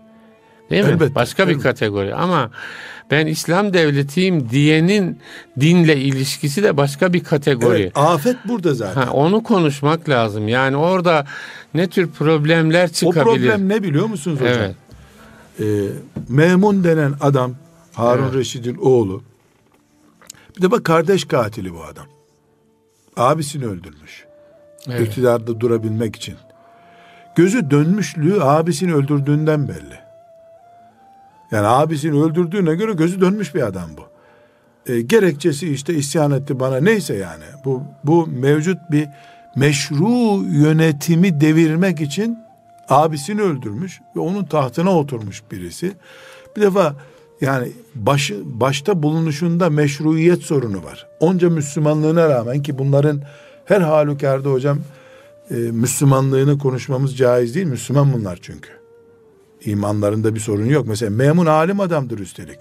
Değil mi? Elbette, başka bir elbette. kategori ama ben İslam devletiyim diyenin dinle ilişkisi de başka bir kategori. Evet, afet burada zaten. Ha, onu konuşmak lazım. Yani orada ne tür problemler o çıkabilir? problem ne biliyor musunuz hocam? Evet. Ee, Memun denen adam Harun Evet. Reşid'in oğlu. Bir de bak kardeş katili bu adam. Abisini öldürmüş. Evet. İktidarda durabilmek için. Gözü dönmüşlüğü abisini öldürdüğünden belli. Yani abisini öldürdüğüne göre gözü dönmüş bir adam bu. E, gerekçesi işte isyan etti bana neyse yani. Bu, bu mevcut bir meşru yönetimi devirmek için abisini öldürmüş ve onun tahtına oturmuş birisi. Bir defa yani başı, başta bulunuşunda meşruiyet sorunu var. Onca Müslümanlığına rağmen ki bunların her halükarda hocam e, Müslümanlığını konuşmamız caiz değil. Müslüman bunlar çünkü. İmanlarında bir sorun yok. Mesela Memun alim adamdır üstelik.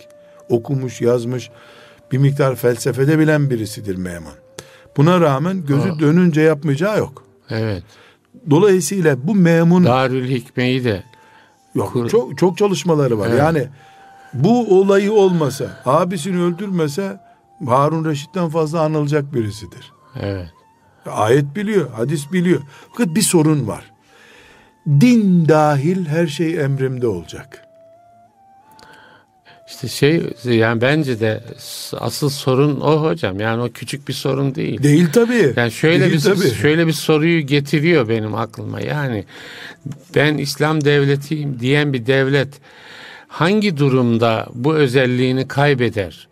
Okumuş, yazmış, bir miktar felsefede bilen birisidir Memun. Buna rağmen gözü Ha. dönünce yapmayacağı yok. Evet. Dolayısıyla bu Memun Darül Hikme'yi de yok kur- çok çok çalışmaları var. Evet. Yani bu olayı olmasa, abisini öldürmese Harun Reşit'ten fazla anılacak birisidir. evet. Ayet biliyor, hadis biliyor. Fakat bir sorun var. Din dahil her şey emrimde olacak. İşte şey yani bence de asıl sorun o hocam. Yani o küçük bir sorun değil. Değil tabii. Yani şöyle Değil bir tabii. şöyle bir soruyu getiriyor benim aklıma. Yani ben İslam devletiyim diyen bir devlet hangi durumda bu özelliğini kaybeder?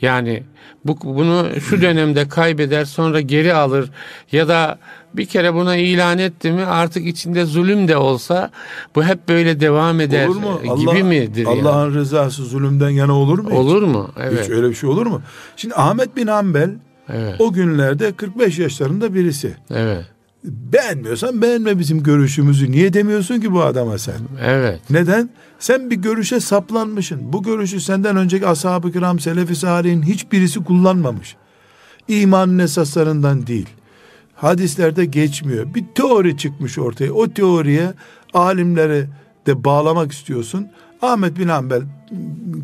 Yani bu bunu şu dönemde kaybeder sonra geri alır ya da bir kere buna ilan etti mi artık içinde zulüm de olsa bu hep böyle devam eder Olur mu? gibi Allah, midir yani? Allah'ın rızası zulümden yana olur mu? hiç? Olur mu? Evet. Hiç öyle bir şey olur mu? Şimdi Ahmet bin Hanbel Evet. o günlerde 45 yaşlarında birisi. Evet. Beğenmiyorsan beğenme bizim görüşümüzü. Niye demiyorsun ki bu adama sen? Evet. Neden? Sen bir görüşe saplanmışsın. Bu görüşü senden önceki ashab-ı kiram, selefi salihin hiçbirisi kullanmamış. İmanın esaslarından değil. Hadislerde geçmiyor. Bir teori çıkmış ortaya. O teoriye alimleri de bağlamak istiyorsun. Ahmet bin Hanbel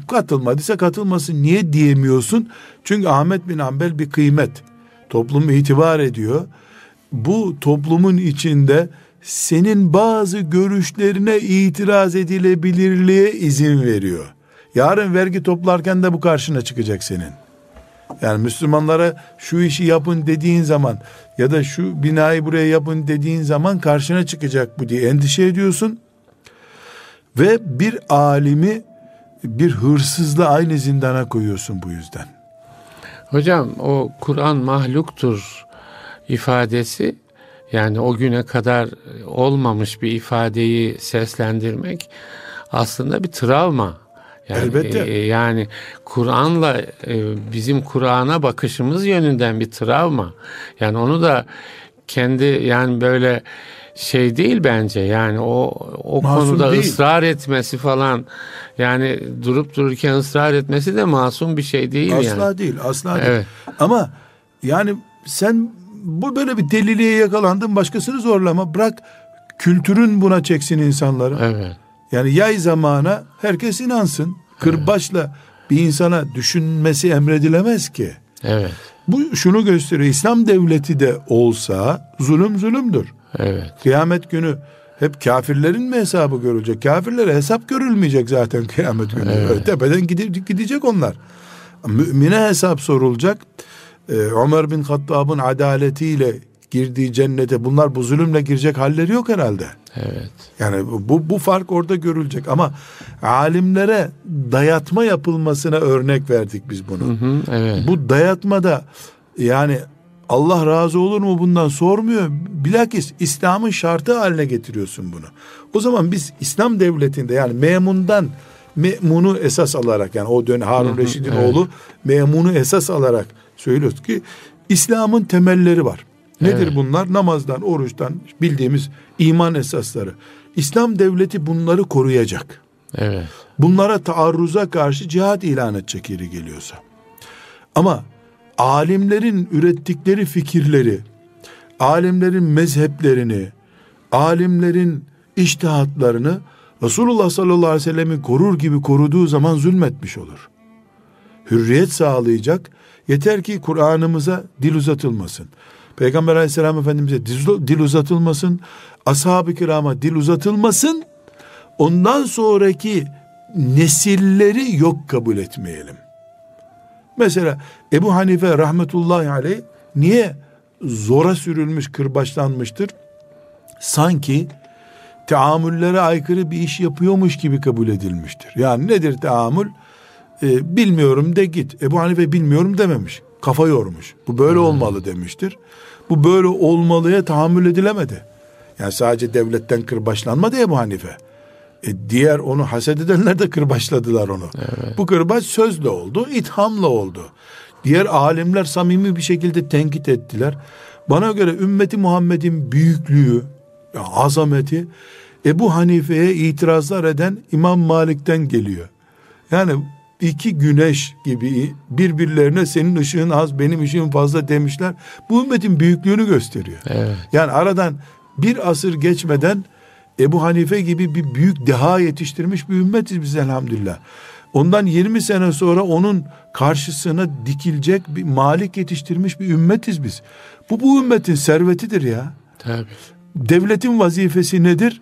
katılmadıysa katılmasın. Niye diyemiyorsun? Çünkü Ahmet bin Hanbel bir kıymet. Toplum itibar ediyor. Bu toplumun içinde senin bazı görüşlerine itiraz edilebilirliğe izin veriyor. Yarın vergi toplarken de bu karşına çıkacak senin. Yani Müslümanlara şu işi yapın dediğin zaman ya da şu binayı buraya yapın dediğin zaman karşına çıkacak bu diye endişe ediyorsun. Ve bir alimi bir hırsızla aynı zindana koyuyorsun bu yüzden. Hocam o Kur'an mahluktur ifadesi yani o güne kadar e, bir ifadeyi seslendirmek aslında bir travma. Yani, Elbette. e, yani Kur'an'la e, bizim Kur'an'a bakışımız yönünden bir travma. Yani onu da kendi yani böyle şey değil bence yani o o Masum konuda değil. ısrar etmesi falan yani durup dururken ısrar etmesi de masum bir şey değil Asla yani. değil, asla değil. Evet. Ama yani sen bu böyle bir deliliğe yakalandın, başkasını zorlama. Bırak kültürün buna çeksin insanları. Evet. Yani yay zamana herkes inansın. Kırbaçla bir insana düşünmesi emredilemez ki. Evet. Bu şunu gösteriyor. İslam devleti de olsa zulüm zulümdür. Evet. Kıyamet günü hep kafirlerin mi hesabı görülecek? Kafirlere hesap görülmeyecek zaten kıyamet günü. Evet. Tepeden gide- gidecek onlar. Mümine hesap sorulacak. E, Ömer bin Hattab'ın adaletiyle girdiği cennete bunlar bu zulümle girecek halleri yok herhalde. Evet. Yani bu bu fark orada görülecek ama alimlere dayatma yapılmasına örnek verdik biz bunu. Hı hı, evet. Bu dayatmada yani Allah razı olur mu bundan sormuyor. Bilakis İslam'ın şartı haline getiriyorsun bunu. O zaman biz İslam devletinde yani memundan memunu esas alarak yani o dönem Harun Reşid'in evet. oğlu memunu esas alarak söylüyoruz ki İslam'ın temelleri var. Nedir Evet. bunlar? Namazdan, oruçtan bildiğimiz iman esasları. İslam devleti bunları koruyacak. Evet. Bunlara taarruza karşı cihat ilan edecek yeri geliyorsa. Ama alimlerin ürettikleri fikirleri, alimlerin mezheplerini, alimlerin iştihatlarını Resulullah sallallahu aleyhi ve sellem'i korur gibi koruduğu zaman zulmetmiş olur. Hürriyet sağlayacak. Yeter ki Kur'an'ımıza dil uzatılmasın. Peygamber aleyhisselam efendimize dil- uzatılmasın. Ashab-ı kirama dil uzatılmasın. Ondan sonraki nesilleri yok kabul etmeyelim. Mesela Ebu Hanife rahmetullahi aleyh niye zora sürülmüş, kırbaçlanmıştır? Sanki teamüllere aykırı bir iş yapıyormuş gibi kabul edilmiştir. Yani nedir teamül? Ee, bilmiyorum de git. Ebu Hanife bilmiyorum dememiş. Kafa yormuş. Bu böyle olmalı demiştir. Bu böyle olmalıya tahammül edilemedi. Yani sadece devletten kırbaçlanmadı Ebu Hanife. E, diğer onu haset edenler de kırbaçladılar onu. Bu kırbaç sözle oldu, ithamla oldu. Diğer alimler samimi bir şekilde tenkit ettiler. Bana göre ümmeti Muhammed'in büyüklüğü, azameti Ebu Hanife'ye itirazlar eden İmam Malik'ten geliyor. Yani iki güneş gibi birbirlerine senin ışığın az benim ışığım fazla demişler. Bu ümmetin büyüklüğünü gösteriyor. Evet. Yani aradan bir asır geçmeden Ebu Hanife gibi bir büyük deha yetiştirmiş bir ümmetiz biz elhamdülillah. Ondan 20 sene sonra onun karşısına dikilecek bir malik yetiştirmiş bir ümmetiz biz. Bu bu ümmetin servetidir ya. Tabii. Devletin vazifesi nedir?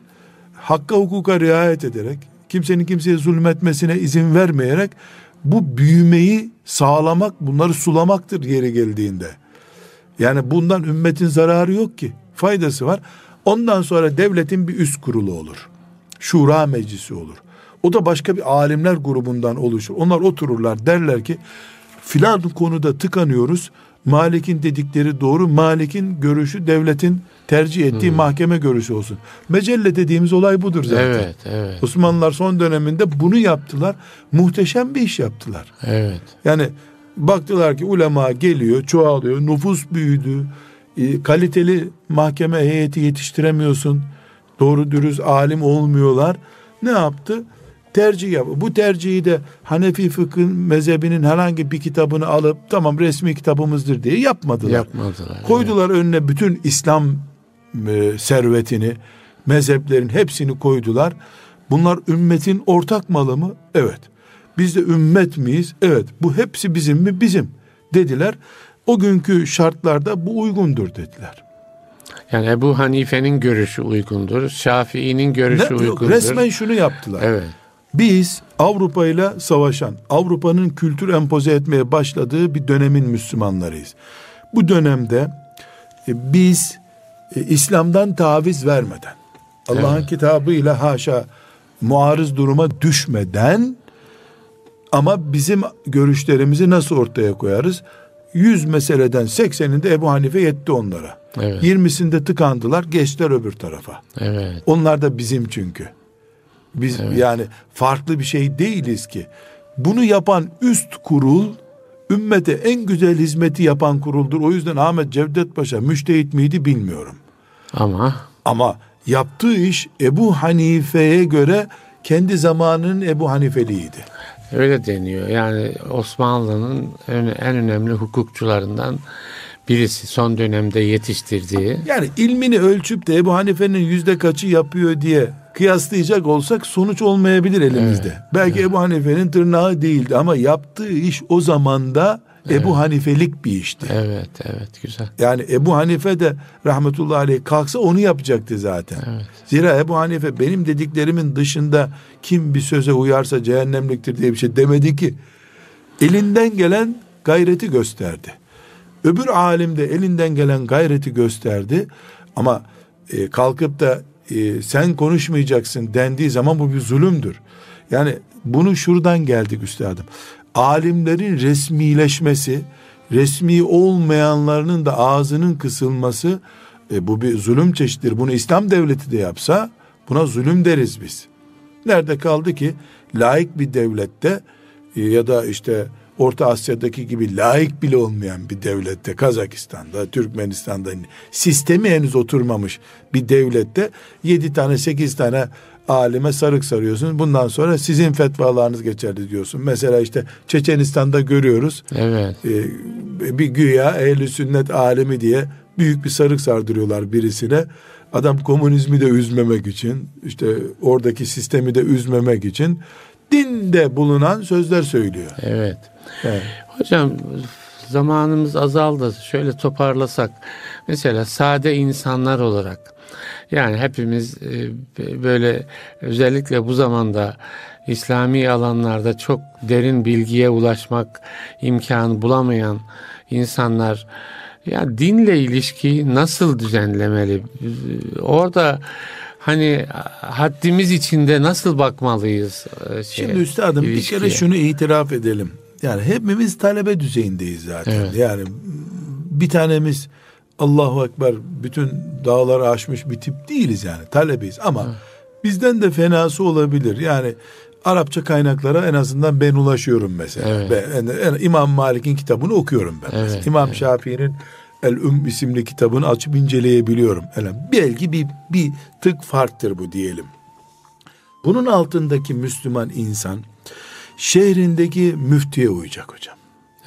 Hakka hukuka riayet ederek, kimsenin kimseye zulmetmesine izin vermeyerek bu büyümeyi sağlamak, bunları sulamaktır yeri geldiğinde. Yani bundan ümmetin zararı yok ki. Faydası var. Ondan sonra devletin bir üst kurulu olur. Şura meclisi olur. O da başka bir alimler grubundan oluşur. Onlar otururlar derler ki filan konuda tıkanıyoruz. Malik'in dedikleri doğru. Malik'in görüşü devletin tercih ettiği mahkeme görüşü olsun. Mecelle dediğimiz olay budur zaten. Evet, evet, Osmanlılar son döneminde bunu yaptılar. Muhteşem bir iş yaptılar. evet. Yani baktılar ki ulema geliyor, çoğalıyor, nüfus büyüdü, e, kaliteli mahkeme heyeti yetiştiremiyorsun, doğru dürüst alim olmuyorlar. Ne yaptı? Tercih yap. Bu tercihi de Hanefi fıkıh mezhebinin herhangi bir kitabını alıp tamam resmi kitabımızdır diye yapmadılar. Yapmadılar. Koydular önüne bütün İslam e, servetini, mezheplerin hepsini koydular. Bunlar ümmetin ortak malı mı? Evet. Biz de ümmet miyiz? Evet. Bu hepsi bizim mi? Bizim dediler. O günkü şartlarda bu uygundur dediler. Yani Ebu Hanife'nin görüşü uygundur. Şafii'nin görüşü Ne- uygundur. resmen şunu yaptılar. Evet. Biz Avrupa ile savaşan, Avrupa'nın kültür empoze etmeye başladığı bir dönemin Müslümanlarıyız. Bu dönemde e, biz e, İslam'dan taviz vermeden, Allah'ın kitabıyla haşa muarız duruma düşmeden ama bizim görüşlerimizi nasıl ortaya koyarız? 100 meseleden 80'inde Ebu Hanife yetti onlara. Evet. 20'sinde tıkandılar, geçtiler öbür tarafa. Evet. Onlar da bizim çünkü. Biz yani farklı bir şey değiliz ki. Bunu yapan üst kurul ümmete en güzel hizmeti yapan kuruldur. O yüzden Ahmet Cevdet Paşa müştehit miydi bilmiyorum. Ama Ama yaptığı iş Ebu Hanife'ye göre kendi zamanının Ebu Hanifeliydi. öyle deniyor. Yani Osmanlı'nın en önemli hukukçularından birisi son dönemde yetiştirdiği. Yani ilmini ölçüp de Ebu Hanife'nin yüzde kaçı yapıyor diye kıyaslayacak olsak sonuç olmayabilir elimizde. Belki Ebu Hanife'nin tırnağı değildi ama yaptığı iş o zamanda Ebu Hanifelik bir işti. Evet, evet güzel. Yani Ebu Hanife de rahmetullahi aleyh kalksa onu yapacaktı zaten. Evet. Zira Ebu Hanife benim dediklerimin dışında kim bir söze uyarsa cehennemliktir diye bir şey demedi ki. Elinden gelen gayreti gösterdi. Öbür alim de elinden gelen gayreti gösterdi. Ama e, kalkıp da e, sen konuşmayacaksın dendiği zaman bu bir zulümdür. Yani bunu şuradan geldik üstadım. Alimlerin resmileşmesi, resmi olmayanlarının da ağzının kısılması e, bu bir zulüm çeşididir. Bunu İslam devleti de yapsa buna zulüm deriz biz. Nerede kaldı ki laik bir devlette e, ya da işte Orta Asya'daki gibi laik bile olmayan bir devlette Kazakistan'da, Türkmenistan'da sistemi henüz oturmamış bir devlette yedi tane sekiz tane alime sarık sarıyorsun. Bundan sonra sizin fetvalarınız geçerli diyorsun. Mesela işte Çeçenistan'da görüyoruz. Evet. E, bir güya ehli sünnet alimi diye büyük bir sarık sardırıyorlar birisine. Adam komünizmi de üzmemek için, işte oradaki sistemi de üzmemek için dinde bulunan sözler söylüyor. Evet. Evet. Hocam zamanımız azaldı. Şöyle toparlasak. Mesela sade insanlar olarak yani hepimiz e, böyle özellikle bu zamanda İslami alanlarda çok derin bilgiye ulaşmak imkanı bulamayan insanlar ya dinle ilişki nasıl düzenlemeli? Orada hani haddimiz içinde nasıl bakmalıyız? Şeye, Şimdi üstadım ilişkiye. bir kere şunu itiraf edelim. Yani hepimiz talebe düzeyindeyiz zaten. Evet. Yani bir tanemiz Allahu Ekber bütün dağları aşmış bir tip değiliz yani talebeyiz ama evet. bizden de fenası olabilir. Yani Arapça kaynaklara en azından ben ulaşıyorum mesela. Evet. Ben, İmam Malik'in kitabını okuyorum ben. Evet, İmam evet. Şafii'nin El Üm isimli kitabını açıp inceleyebiliyorum. Yani belki bir, bir tık farktır bu diyelim. Bunun altındaki Müslüman insan şehrindeki müftüye uyacak hocam.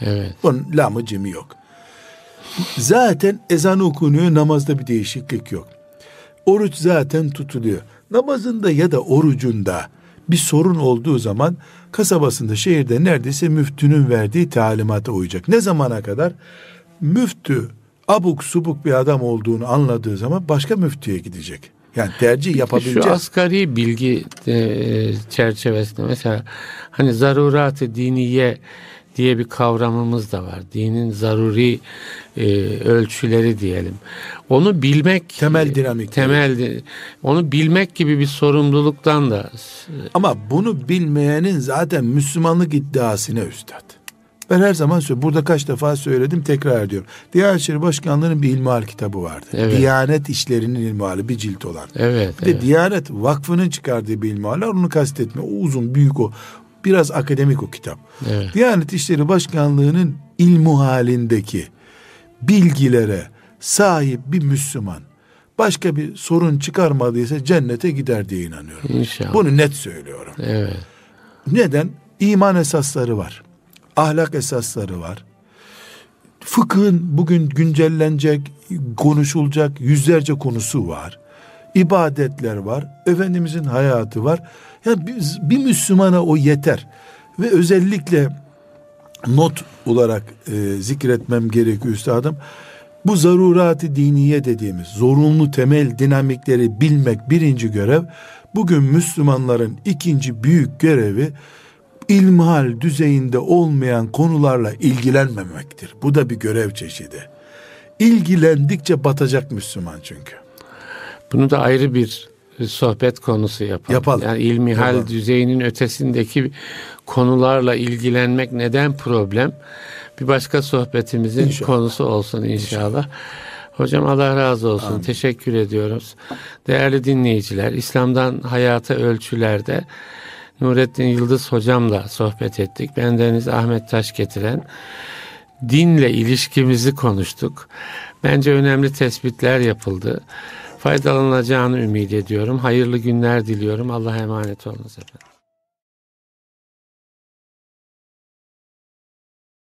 Evet. Bunun lamı cimi yok. Zaten ezan okunuyor, namazda bir değişiklik yok. Oruç zaten tutuluyor. Namazında ya da orucunda bir sorun olduğu zaman kasabasında, şehirde neredeyse müftünün verdiği talimata uyacak. Ne zamana kadar? Müftü abuk subuk bir adam olduğunu anladığı zaman başka müftüye gidecek. Yani tercih yapabilecek. Şu asgari bilgi e, çerçevesinde mesela hani zarurat-ı diniye diye bir kavramımız da var. Dinin zaruri e, ölçüleri diyelim. Onu bilmek temel dinamik. Temel onu bilmek gibi bir sorumluluktan da ama bunu bilmeyenin zaten Müslümanlık iddiasına üstad. Ben her zaman söylüyorum. Burada kaç defa söyledim tekrar ediyorum. Diyanet Başkanlığı'nın bir ilmihal kitabı vardı. Evet. Diyanet İşleri'nin ilmihali bir cilt olan. Evet. Bir evet. de Diyanet Vakfı'nın çıkardığı bir ilmihal var. Onu kastetme. O uzun büyük o. Biraz akademik o kitap. Evet. Diyanet İşleri Başkanlığı'nın ilmu halindeki bilgilere sahip bir Müslüman başka bir sorun çıkarmadıysa cennete gider diye inanıyorum. İnşallah. Bunu net söylüyorum. Evet. Neden? İman esasları var. Ahlak esasları var. Fıkhın bugün güncellenecek, konuşulacak yüzlerce konusu var. İbadetler var. Efendimizin hayatı var. Yani bir, bir Müslümana o yeter. Ve özellikle not olarak e, zikretmem gerekiyor üstadım. Bu zarurat-ı diniye dediğimiz zorunlu temel dinamikleri bilmek birinci görev. Bugün Müslümanların ikinci büyük görevi ilmihal düzeyinde olmayan konularla ilgilenmemektir. Bu da bir görev çeşidi. İlgilendikçe batacak Müslüman çünkü. Bunu da ayrı bir sohbet konusu yapalım. Yapalım. Yani ilmihal yapalım. düzeyinin ötesindeki konularla ilgilenmek neden problem? Bir başka sohbetimizin inşallah. konusu olsun inşallah. inşallah. Hocam Allah razı olsun. Amin. Teşekkür ediyoruz. Değerli dinleyiciler, İslam'dan hayata ölçülerde Nurettin Yıldız hocamla sohbet ettik. Bendeniz Ahmet Taş getiren dinle ilişkimizi konuştuk. Bence önemli tespitler yapıldı. Faydalanacağını ümit ediyorum. Hayırlı günler diliyorum. Allah'a emanet olunuz efendim.